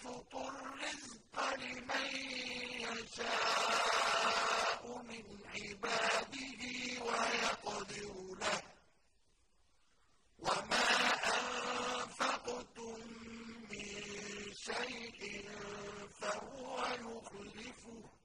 يَبْسُطُ الرِّزْقَ لِمَن يَشَاءُ مِنْ عِبَادِهِ وَيَقْدِرُ لَهُ ۚ. وَمَا أَنفَقْتُم مِّن شَيْءٍ فَهُوَ يُخْلِفُهُ.